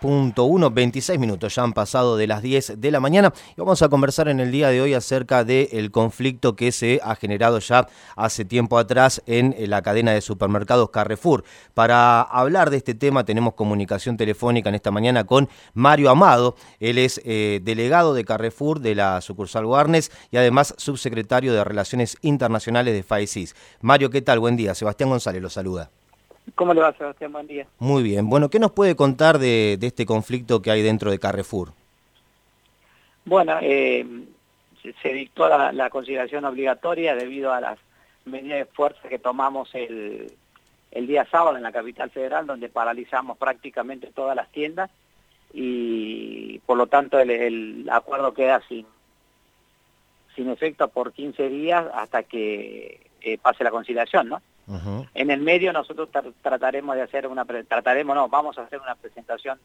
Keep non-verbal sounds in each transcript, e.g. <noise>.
106.1, 26 minutos ya han pasado de las 10 de la mañana y vamos a conversar en el día de hoy acerca del conflicto que se ha generado ya hace tiempo atrás en la cadena de supermercados Carrefour. Para hablar de este tema tenemos comunicación telefónica en esta mañana con Mario Amado, él es eh, delegado de Carrefour de la sucursal Guarnes y además subsecretario de Relaciones Internacionales de FAESIS. Mario, ¿qué tal? Buen día, Sebastián González lo saluda. ¿Cómo le va, Sebastián? Buen día. Muy bien. Bueno, ¿qué nos puede contar de, este conflicto que hay dentro de Carrefour? Bueno, eh, se, dictó la, consideración obligatoria debido a las medidas de fuerza que tomamos el, día sábado en la capital federal, donde paralizamos prácticamente todas las tiendas y por lo tanto el, acuerdo queda sin, sin efecto por 15 días hasta que eh, pase la conciliación, ¿no? En el medio nosotros trataremos de hacer una, trataremos, no, vamos a hacer una presentación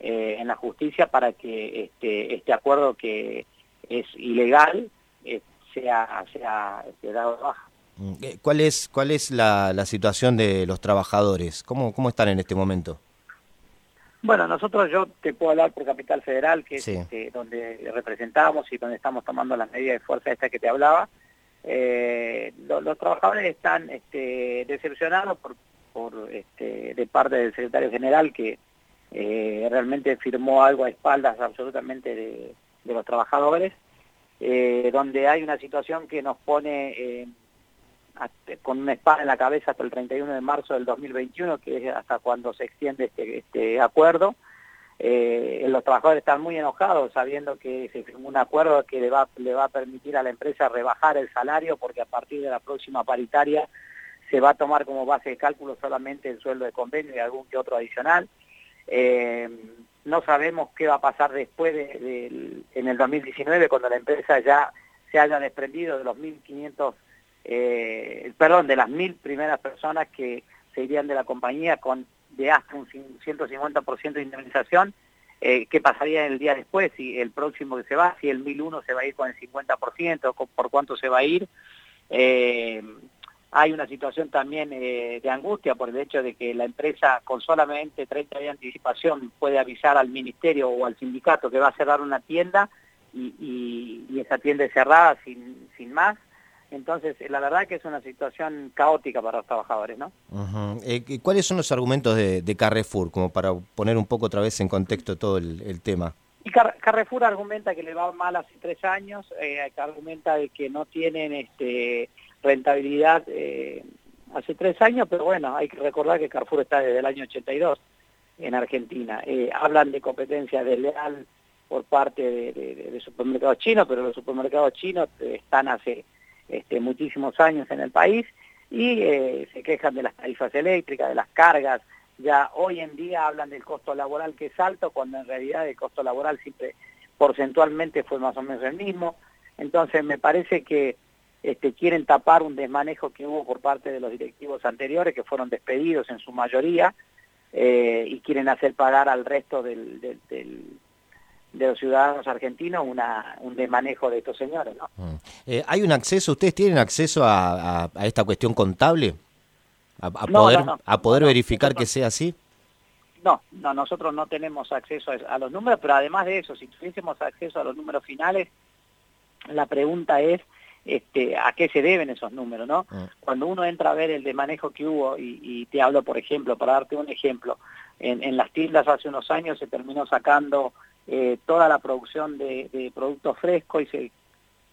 eh, en la justicia para que este, este acuerdo que es ilegal eh, sea, sea este, dado baja. Mm, eh, ¿Cuál es, cuál es la, situación de los trabajadores? ¿Cómo, ¿Cómo están en este momento? Bueno, nosotros yo te puedo hablar por Capital Federal, que es este, donde representamos y donde estamos tomando las medidas de fuerza esta que te hablaba. Eh, los trabajadores están este, decepcionados por, por este, de parte del secretario general que eh, realmente firmó algo a espaldas absolutamente de, los trabajadores, eh, donde hay una situación que nos pone con una espada en la cabeza hasta el 31 de marzo del 2021, que es hasta cuando se extiende este, este acuerdo, eh, los trabajadores están muy enojados sabiendo que se firmó un acuerdo que le va, le va a permitir a la empresa rebajar el salario porque a partir de la próxima paritaria se va a tomar como base de cálculo solamente el sueldo de convenio y algún que otro adicional. Eh, no sabemos qué va a pasar después de, en el 2019 cuando la empresa ya se haya desprendido de los 1.500, eh, perdón, de las 1.000 primeras personas que se irían de la compañía con de hasta un 150% de indemnización, eh, ¿qué pasaría el día después? Si el próximo que se va, si el 1001 se va a ir con el 50%, por cuánto se va a ir. Eh, hay una situación también eh, de angustia por el hecho de que la empresa con solamente 30 días de anticipación puede avisar al ministerio o al sindicato que va a cerrar una tienda y, esa tienda es cerrada sin, sin más. Entonces, la verdad que es una situación caótica para los trabajadores, ¿no? Eh, ¿Cuáles son los argumentos de, Carrefour, como para poner un poco otra vez en contexto todo el, tema? Y Carrefour argumenta que le va mal hace tres años, eh, argumenta de que no tienen este, rentabilidad eh, hace tres años, pero bueno, hay que recordar que Carrefour está desde el año 82 en Argentina. Eh, hablan de competencia desleal por parte de, de supermercados chinos, pero los supermercados chinos están hace este, muchísimos años en el país y eh, se quejan de las tarifas eléctricas, de las cargas, ya hoy en día hablan del costo laboral que es alto, cuando en realidad el costo laboral siempre porcentualmente fue más o menos el mismo. Entonces me parece que este, quieren tapar un desmanejo que hubo por parte de los directivos anteriores, que fueron despedidos en su mayoría, eh, y quieren hacer pagar al resto del, de los ciudadanos argentinos una, un desmanejo de estos señores. ¿no? Mm. Eh, ¿Hay un acceso, ustedes tienen acceso a, esta cuestión contable? ¿A, poder, a poder verificar que sea así? No, no, nosotros no tenemos acceso a, los números, pero además de eso, si tuviésemos acceso a los números finales, la pregunta es este, a qué se deben esos números, ¿no? Mm. Cuando uno entra a ver el desmanejo que hubo, y, te hablo, por ejemplo, para darte un ejemplo, en, en las tiendas hace unos años se terminó sacando eh, toda la producción de, productos frescos y se,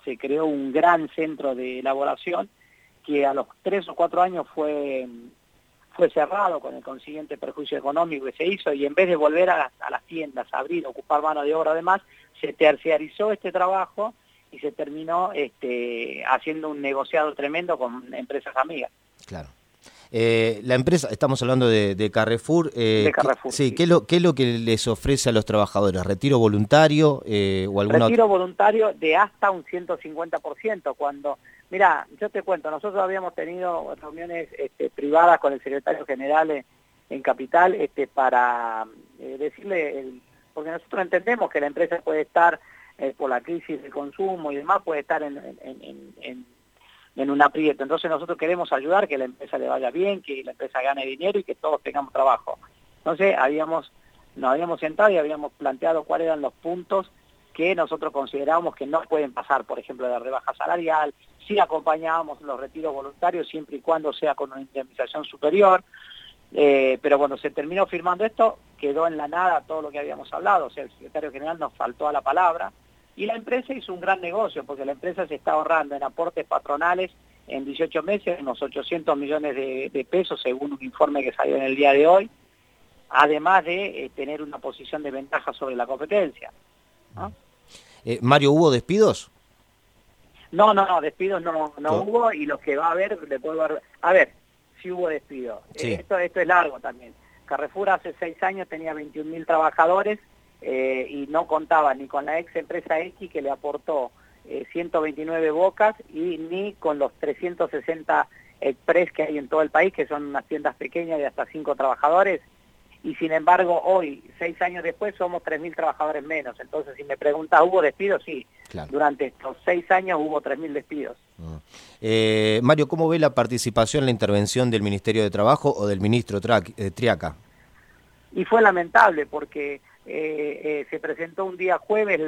se, creó un gran centro de elaboración que a los tres o cuatro años fue, fue cerrado con el consiguiente perjuicio económico que se hizo y en vez de volver a, las tiendas, abrir, ocupar mano de obra además, se terciarizó este trabajo y se terminó este, haciendo un negociado tremendo con empresas amigas. Claro. Eh, la empresa, estamos hablando de, Carrefour. Eh, sí, ¿qué es, lo, ¿qué es lo que les ofrece a los trabajadores? ¿Retiro voluntario eh, o alguna Retiro voluntario de hasta un 150%. Cuando, mira, yo te cuento, nosotros habíamos tenido reuniones este, privadas con el secretario general en, Capital este, para eh, decirle, porque nosotros entendemos que la empresa puede estar por la crisis de consumo y demás, puede estar en en un aprieto. Entonces nosotros queremos ayudar, que la empresa le vaya bien, que la empresa gane dinero y que todos tengamos trabajo. Entonces habíamos nos habíamos sentado y habíamos planteado cuáles eran los puntos que nosotros considerábamos que no pueden pasar, por ejemplo, de rebaja salarial, si acompañábamos los retiros voluntarios siempre y cuando sea con una indemnización superior, eh, pero cuando se terminó firmando esto, quedó en la nada todo lo que habíamos hablado, o sea, el secretario general nos faltó a la palabra, y la empresa hizo un gran negocio, porque la empresa se está ahorrando en aportes patronales en 18 meses unos 800 millones de, pesos, según un informe que salió en el día de hoy, además de eh, tener una posición de ventaja sobre la competencia. Eh, Mario, ¿hubo despidos? No, no, no, despidos no, no hubo y los que va a haber, le puedo ver. A ver, si hubo despidos. Esto, esto es largo también. Carrefour hace seis años tenía 21.000 trabajadores eh, y no contaba ni con la ex empresa X que le aportó 129 bocas y ni con los 360 express que hay en todo el país, que son unas tiendas pequeñas de hasta cinco trabajadores, y sin embargo hoy, seis años después, somos 3.000 trabajadores menos. Entonces, si me preguntas, ¿hubo despidos? Sí. Durante estos seis años hubo 3.000 despidos. Ah. Eh, Mario, ¿cómo ve la participación, la intervención del Ministerio de Trabajo o del ministro eh, Triaca? Y fue lamentable porque eh, se presentó un día jueves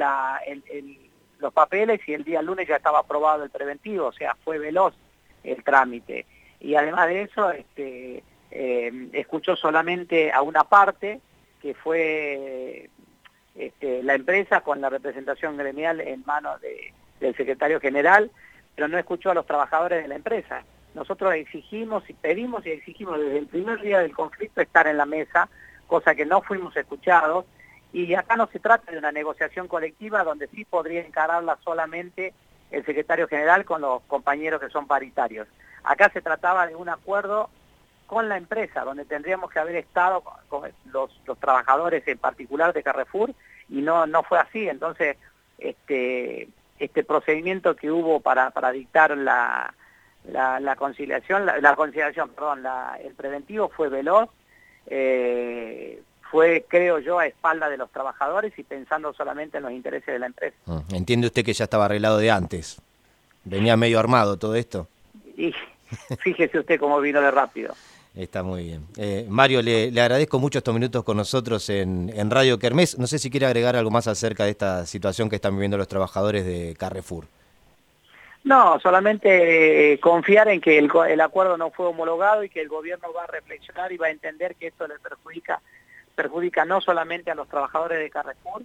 los papeles y el día lunes ya estaba aprobado el preventivo, o sea, fue veloz el trámite. Y además de eso, este, eh, escuchó solamente a una parte, que fue este, la empresa con la representación gremial en manos del secretario general, pero no escuchó a los trabajadores de la empresa. Nosotros exigimos y pedimos y exigimos desde el primer día del conflicto estar en la mesa, cosa que no fuimos escuchados, y acá no se trata de una negociación colectiva donde sí podría encararla solamente el secretario general con los compañeros que son paritarios. Acá se trataba de un acuerdo con la empresa, donde tendríamos que haber estado con los, trabajadores en particular de Carrefour, y no, no fue así. Entonces, este, este procedimiento que hubo para, para dictar la, la, conciliación, la, conciliación, perdón, el preventivo fue veloz, eh, fue, creo yo, a espalda de los trabajadores y pensando solamente en los intereses de la empresa. Ah, ¿Entiende usted que ya estaba arreglado de antes? ¿Venía medio armado todo esto? Y <laughs> fíjese usted cómo vino de rápido. Está muy bien. Eh, Mario, le, agradezco mucho estos minutos con nosotros en, Radio Kermés. No sé si quiere agregar algo más acerca de esta situación que están viviendo los trabajadores de Carrefour. No, solamente eh, confiar en que el, el, acuerdo no fue homologado y que el gobierno va a reflexionar y va a entender que esto le perjudica, perjudica no solamente a los trabajadores de Carrefour,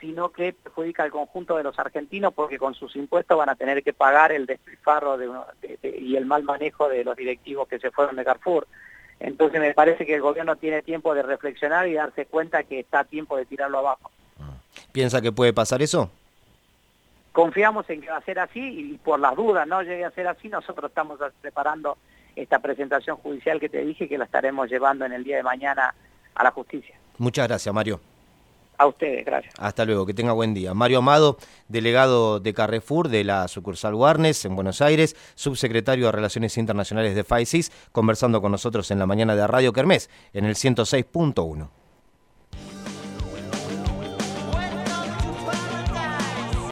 sino que perjudica al conjunto de los argentinos porque con sus impuestos van a tener que pagar el despilfarro y el mal manejo de los directivos que se fueron de Carrefour. Entonces me parece que el gobierno tiene tiempo de reflexionar y darse cuenta que está a tiempo de tirarlo abajo. Ah. ¿Piensa que puede pasar eso? Confiamos en que va a ser así y por las dudas no llegue a ser así, nosotros estamos preparando esta presentación judicial que te dije que la estaremos llevando en el día de mañana a la justicia. Muchas gracias, Mario. A ustedes, gracias. Hasta luego, que tenga buen día. Mario Amado, delegado de Carrefour de la sucursal Warnes en Buenos Aires, subsecretario de Relaciones Internacionales de FAICIS, conversando con nosotros en la mañana de Radio Kermés en el 106.1.